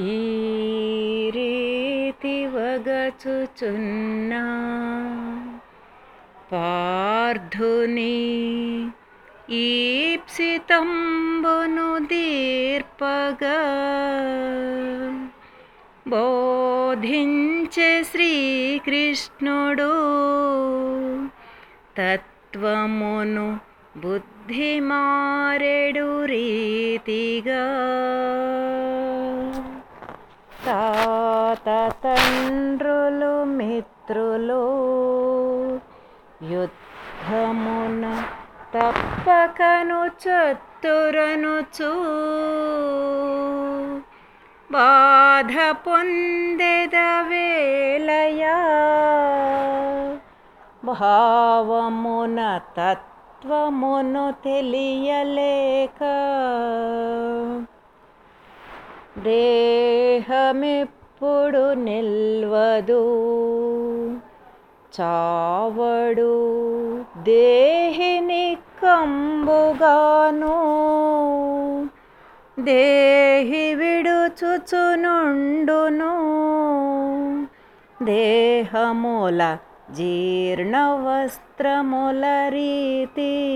ఈ రీతి వగచుచున్నా. పార్థుని ఈప్సితంబును దీర్పగా బోధించే శ్రీకృష్ణుడు తత్వమును బుద్ధి మారెడు రీతిగా. తాత తండ్రులు మిత్రులు యుద్ధమున తప్పకను చత్తురనుచు బాధ పొందెద వేలయా భావమున తత్వమును తెలియలేక దేహమిప్పుడు నిల్వదు. చావడు దేహిని కంబుగాను. దేహి విడుచుచునుండును. దేహముల జీర్ణ వస్త్రముల రీతి.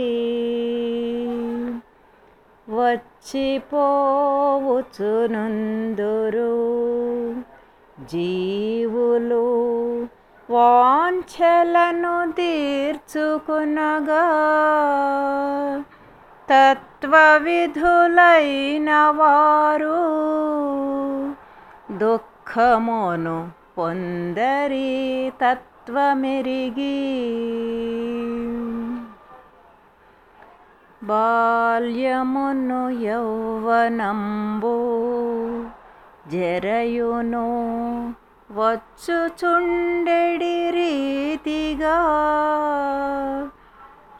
వచ్చిపోవుచునుందురు జీవులు వాంఛలను తీర్చుకునగా తత్వవిధులైన వారు దుఃఖమును పొందరి తత్వమెరిగి బాల్యమును యౌవనంబు జరయును వచ్చుచుండెడి రీతిగా.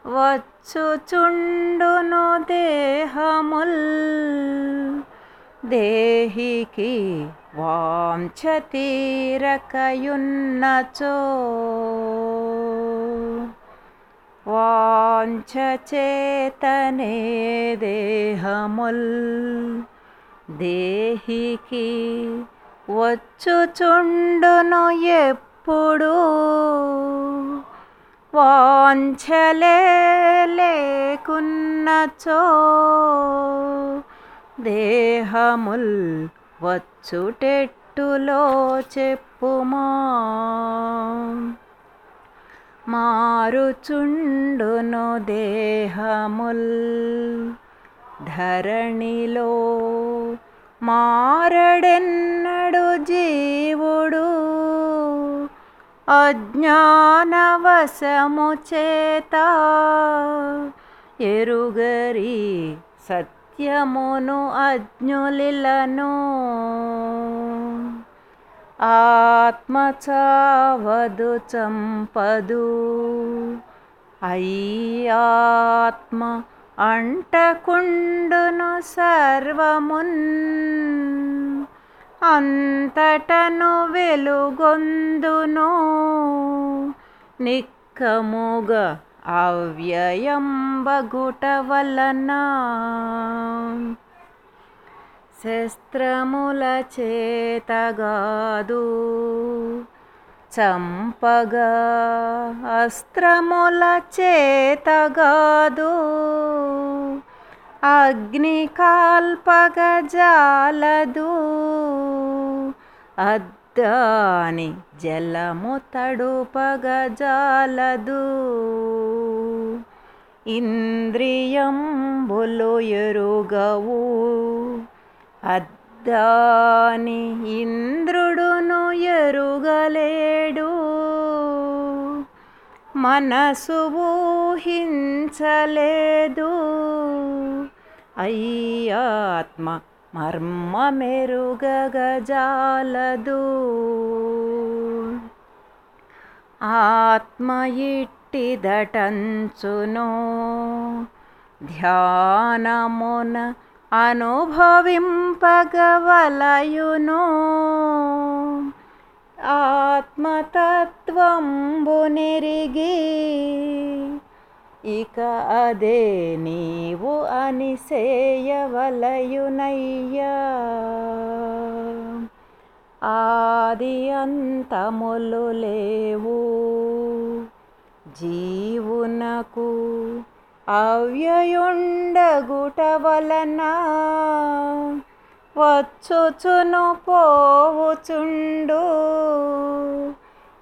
వచ్చుచుండును దేహముల్ దేహికి వాంఛతీరకయున్నచో. తీరకయున్నచో చేతనే దేహముల్ దేహికి వచ్చుచుండును ఎప్పుడు. వాంఛలే లేకున్నచో దేహముల్ వచ్చుటెట్టులో చెప్పుమా. మారుచుండును దేహముల్. ధరణిలో మారడెన్నడు జీవుడు. అజ్ఞానవశము చేత ఎరుగరి సత్యమును అజ్ఞులిలను. ఆత్మచావదు చంపదు. అయ్యాత్మ అంటకుండును సర్వమున్ అంతటను వెలుగొందును. నిక్కముగ అవ్యయం బగుట వలన శస్త్రముల చేతగాదు చంపగా అస్త్రముల చేతగాదు అగ్ని కాల్పగ జాలదు. అద్దాని జలము తడుపగ జాలదు. ఇంద్రియంబులు ఎరుగవు. అద్దాని ఇంద్రుడును ఎరుగలేడు. మనసు ఊహించలేదు. అయ్యాత్మ మర్మ మెరుగగజాలదు. ఆత్మ ఇట్టిదటంచును. ధ్యానమున అనుభవింపగవలయును. ఆత్మతత్వంబు నెరిగి ఇక అదే నీవు అనిసేయవలయునయ్యా. ఆది అంతములు లేవు జీవునకు అవ్యయుండగుట వలన వచ్చుచును పోవుచుండు.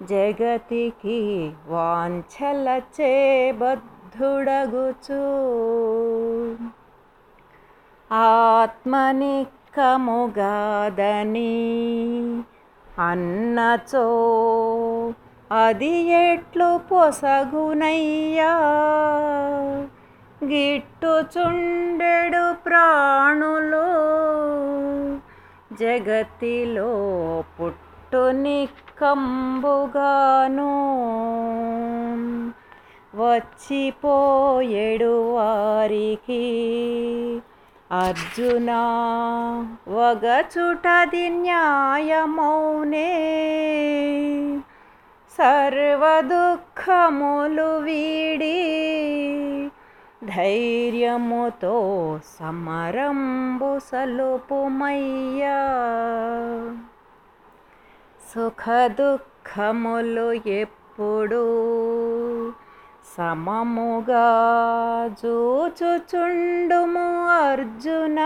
జగతికి వాంఛల చేబద్ధుడగుచు. ఆత్మనిక్కముగాదని అన్నచో అది ఎట్లు పొసగునయ్యా? గిట్టుచుండెడు ప్రాణులు జగతిలో పుట్టుని కంబుగాను వచ్చిపోయేడు వారికి అర్జునా వగచుటది న్యాయమౌనే. సర్వదుఃఖములు వీడి ధైర్యముతో సమరంబు సలుపుమయ్యా. సుఖ దుఃఖములు ఎప్పుడు సమముగా జూచుచుండుము అర్జున.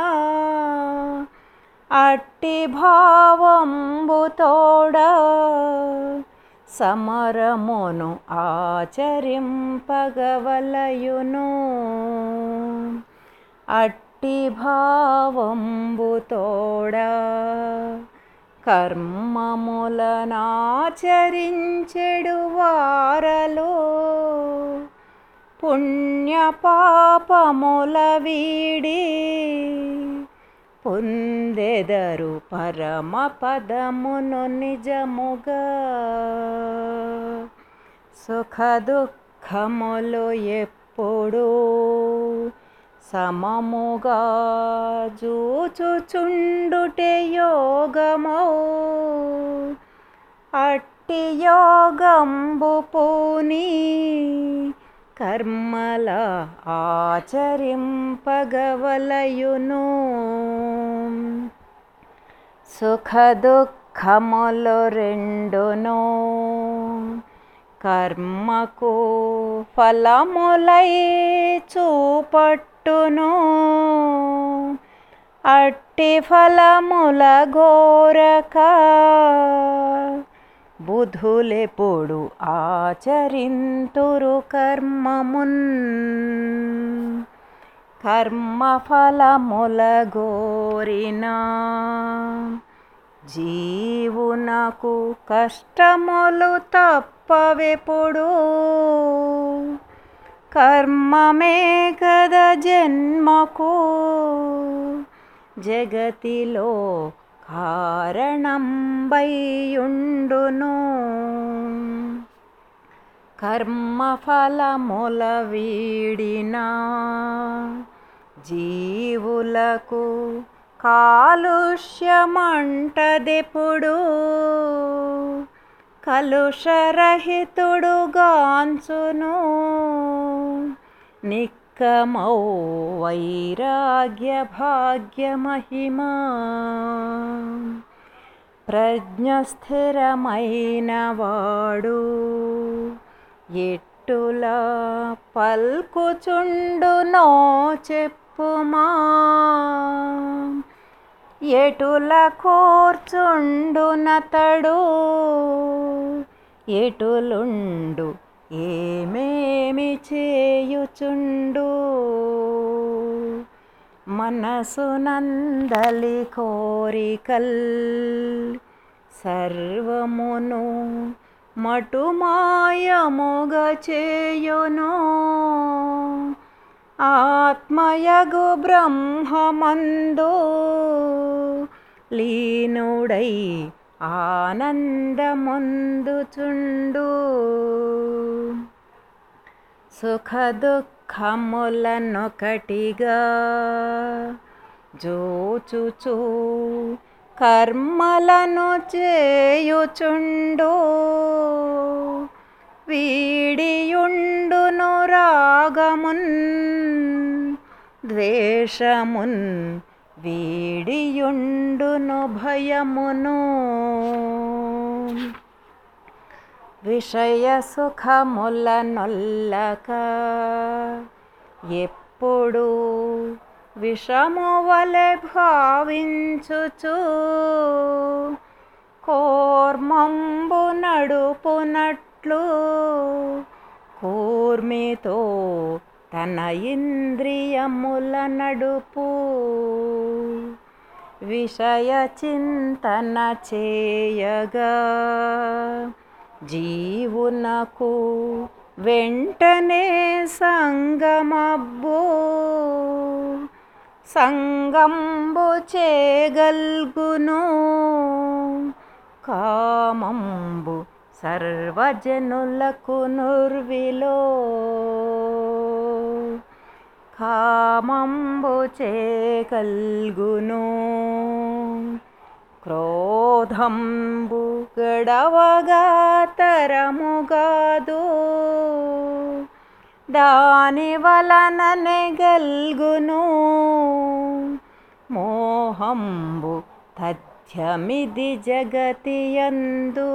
అట్టి భావంబు తోడా సమరమును ఆచరింపగవలయును. అట్టి భావంబుతోడ కర్మములనాచరించెడు వారలో. పుణ్య పాపముల వీడి పొందెదరు పరమ పదమును నిజముగా. సుఖ దుఃఖములు ఎప్పుడూ సమముగా చూచుచుండుటే యోగమౌ. అట్టి యోగంబు పూని కర్మల ఆచరింపగవలయును. సుఖ దుఃఖములు రెండును కర్మకు ఫలములై చూపట్టును. అట్టి ఫలముల గోరక బుధులెప్పుడు ఆచరింతురు కర్మమున్. కర్మఫలముల గోరినా జీవునకు కష్టములు తప్పవెప్పుడు కర్మమే కద జన్మకు జగతిలో కారణంబైయుండును కర్మఫలముల వీడినా జీవులకు కాలుష్యమంటదెప్పుడు? కలుషరహితుడుగాంచును. నిక్ వైరాగ్య భాగ్యమహిమా ప్రజ్ఞస్థిరమైన వాడు ఎట్టులా పల్కుచుండునో చెప్పుమా. ఎటుల కూర్చుండునతడు ఎటులుండు ఏమేమి చేయుచుండు. మనసునందలి కోరికల్ సర్వమును మటుమాయముగ చేయును ఆత్మయగు బ్రహ్మమందు లీనుడై ఆనందముందుచుండు సుఖ కమ్ములనొకటిగా జోచుచు కర్మలను చేయుచుండు. వీడియుండును రాగమున్ ద్వేషమున్ వీడియుండును భయమును. విషయ సుఖముల నొల్లక. ఎప్పుడు విషము వలె భావించుచు కోర్మంబు నడుపునట్లు కూర్మితో తన ఇంద్రియముల నడుపు. విషయ చింతన చేయగా జీవునకు వెంటనే సంగమబ్బో. సంగంబు చేయగల్గును కామంబు సర్వజనులకు నుర్విలో. కామంబు చేయగల్గును క్రో గడవగా తరముగాదు దాని వలననే గల్గును మోహంబు తథ్యమిది జగతియందు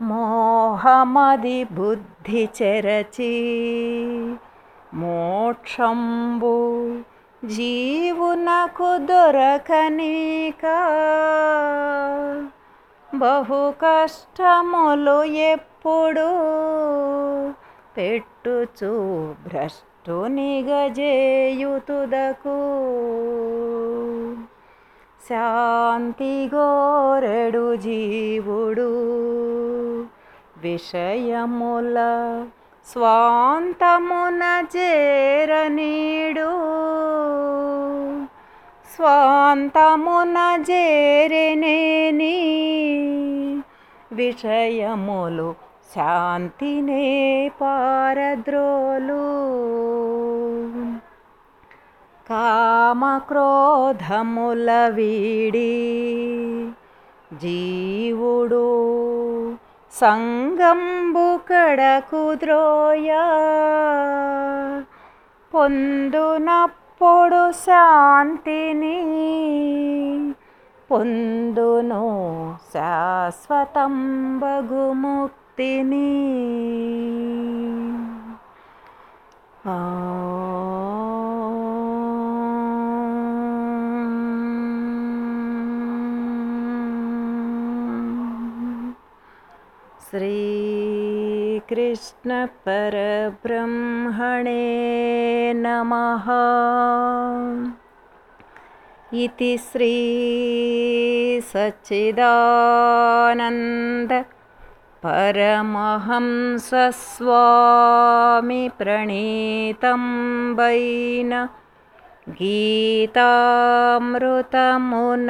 మోహమది బుద్ధి చెరచి మోక్షంబు జీవునకు దొరకనీక. బహు కష్టములు ఎప్పుడు పెట్టుచు భ్రష్టునిగజేయుతుదకు శాంతి గోరెడు జీవుడు విషయముల స్వాంతమున చేరనీడు స్వాంతమున చేరనేని విషయములు శాంతినే పారద్రోలు. కామక్రోధముల వీడి జీవుడు. సంగంబు కడకు ద్రోయ పొందునప్పుడు శాంతిని పొందును శాశ్వతం బగుముక్తిని ఆ श्रीकृष्णपरब्रह्मणे नमः। इति श्रीसच्चिदानन्द परमहंसस्वामि प्रणीतं वैन गीतामृतमुन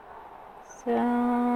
శాంతి